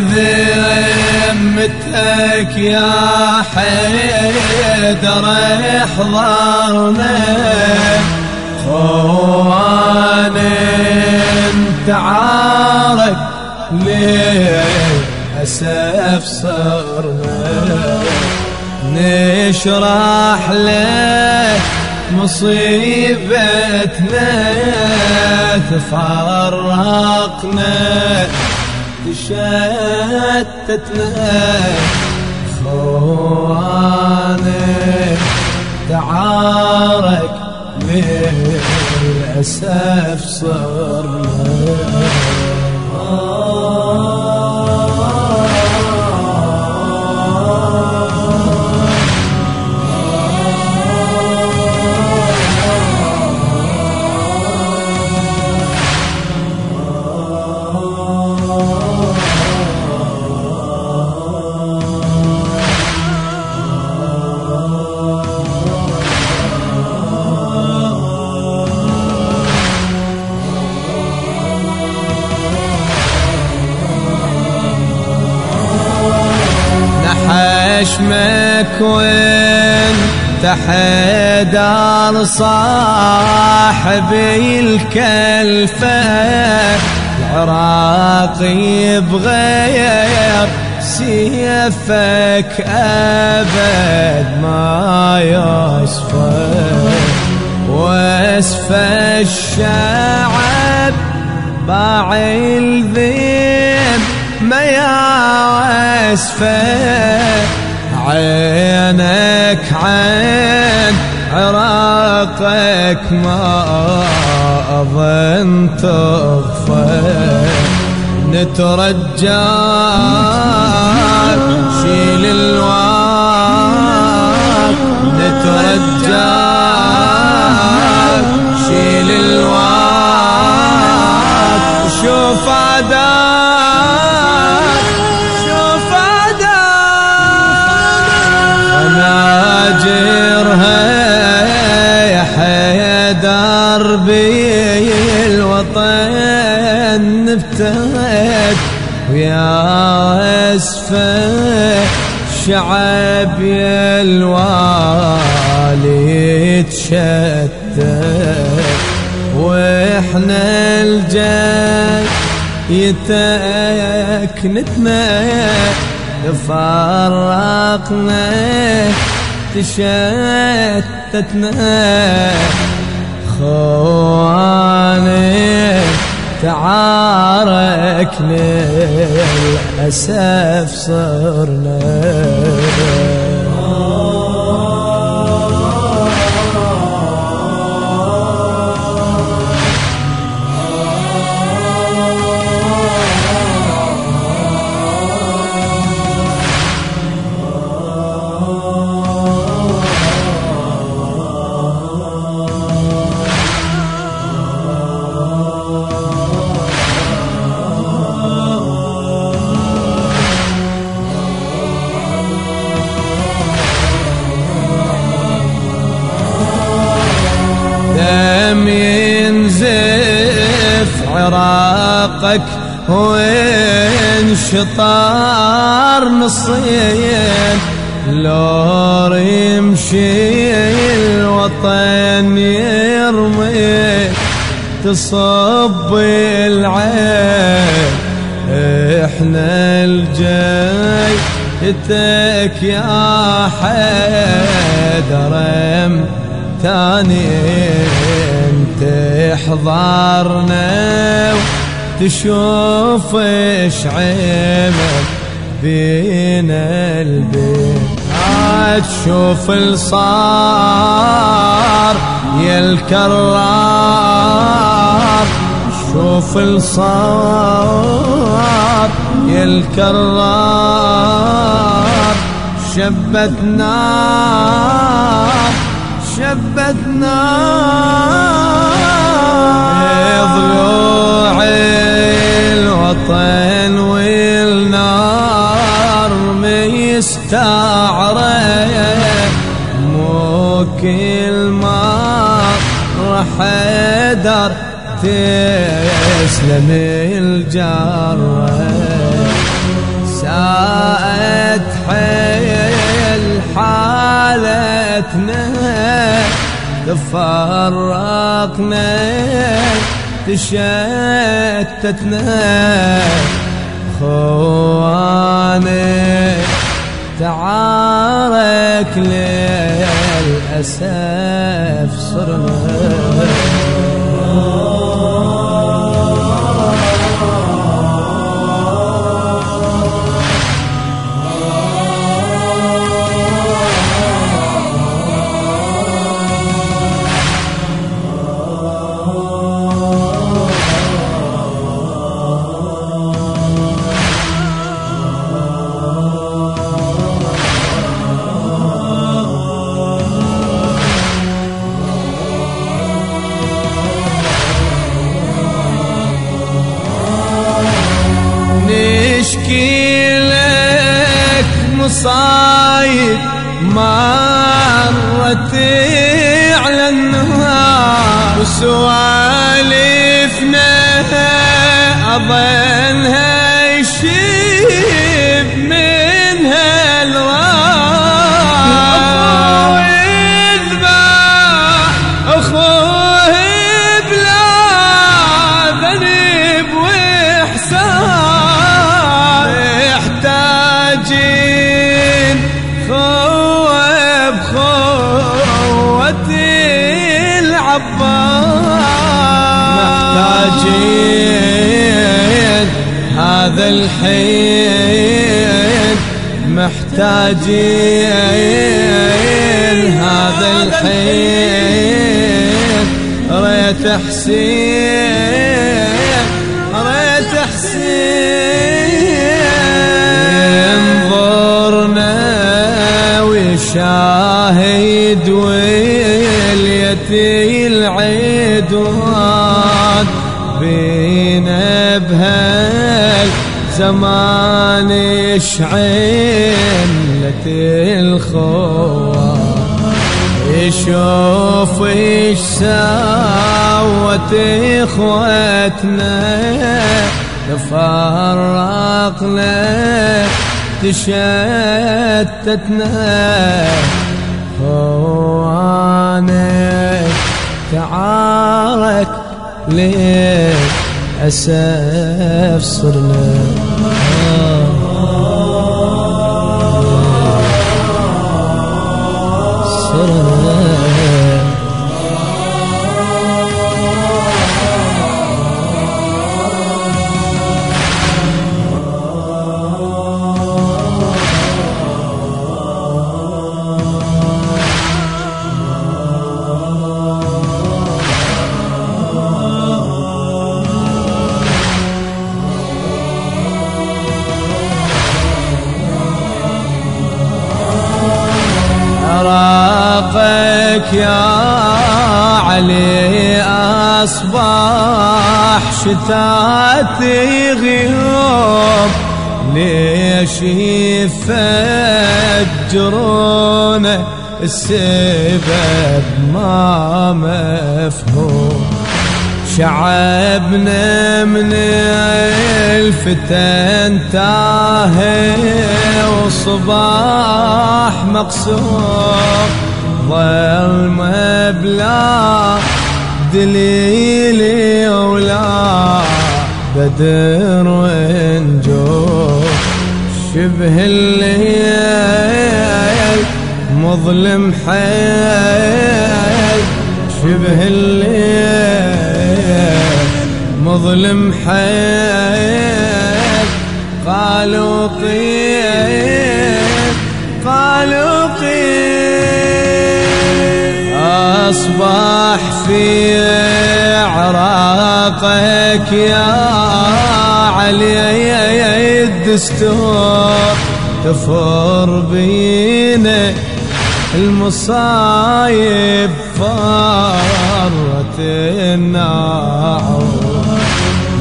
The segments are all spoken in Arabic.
بذمتك يا حيدر احضرنا. خوان انت عارك للأسف صرنا. نشرح لك مصيبتنا تفرقنا. تشتتنا خوانك تعارك للأسف صرنا. خشمك وانت حدار صاحبي الكلفة. العراقي بغير سيفك أبد ما يصفى واسفى الشعب باع الذيب ما ياسفه عينك عين عراقك ما أظن تغفى نترجاك الوطن نفتت ويا أسفة شعب يا الوالي تشتت وإحنا الجاي يتاك نتمت تفرقنا تشتتنا. خواني تعارك للأسف صرنا. عراقك وانشطار نصين؟ لور يمشي الوطن يرمي تصب العين. إحنا الجاي اتك يا حيدر ثاني انت حضرنا تشوف إيش عيمك بين البيت. تشوف الصار يا الكرار. شوف الصار يا الكرار. شبت نار شبت نار ضلوع الوطن والنار مستعرة. مو كل مرة حدر تسلم الجرة. ساءت حيل حالتنا تفرقنا تشتتنا خواني تعارك للأسف صرنا. so I محتاجين هذا الحين محتاجين هذا الحين ريت حسين ريت حسين. انظرنا وشاهد واليتي العدوان بينا بهال زمان شعلة الخوان يشوف إيش سوت اخوتنا تفرقنا تشتتنا. خوانك تعارك ليه أسف صرنا؟ صرنا يا علي أصبح شتاتي غيوب. ليش يفجرون السبب ما مفهوم؟ شعبنا من الفتن تاهي وصباح مقصور ظل مبلا دليلي ولا بدر ونجوم شبه الليل مظلم حيل. شبه الليل مظلم حيل. قالوا قيل قالوا قيل أصبح في عراقك يا علي الدستور تفر بينا المصايب فارت النار.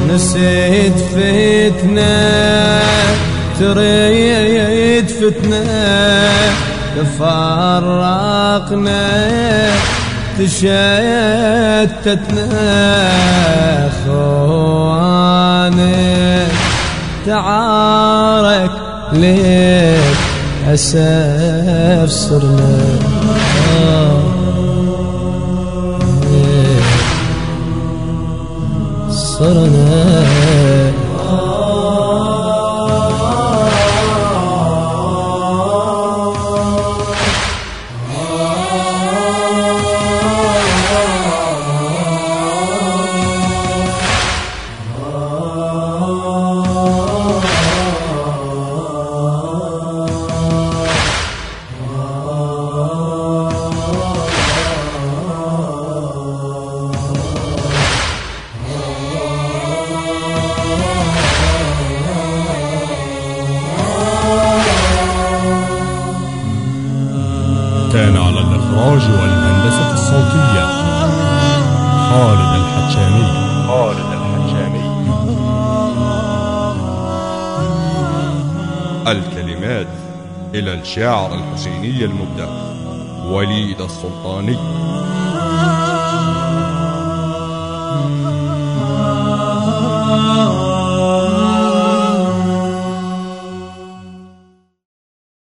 نسيت فتنة تريد فتنة تفرقنا تشتتنا خوانك تعارك ليك أساف صرنا صرنا الحجامي. خالد الحجامي. الكلمات إلى الشاعر الحسيني المبدع وليد السلطاني. آه.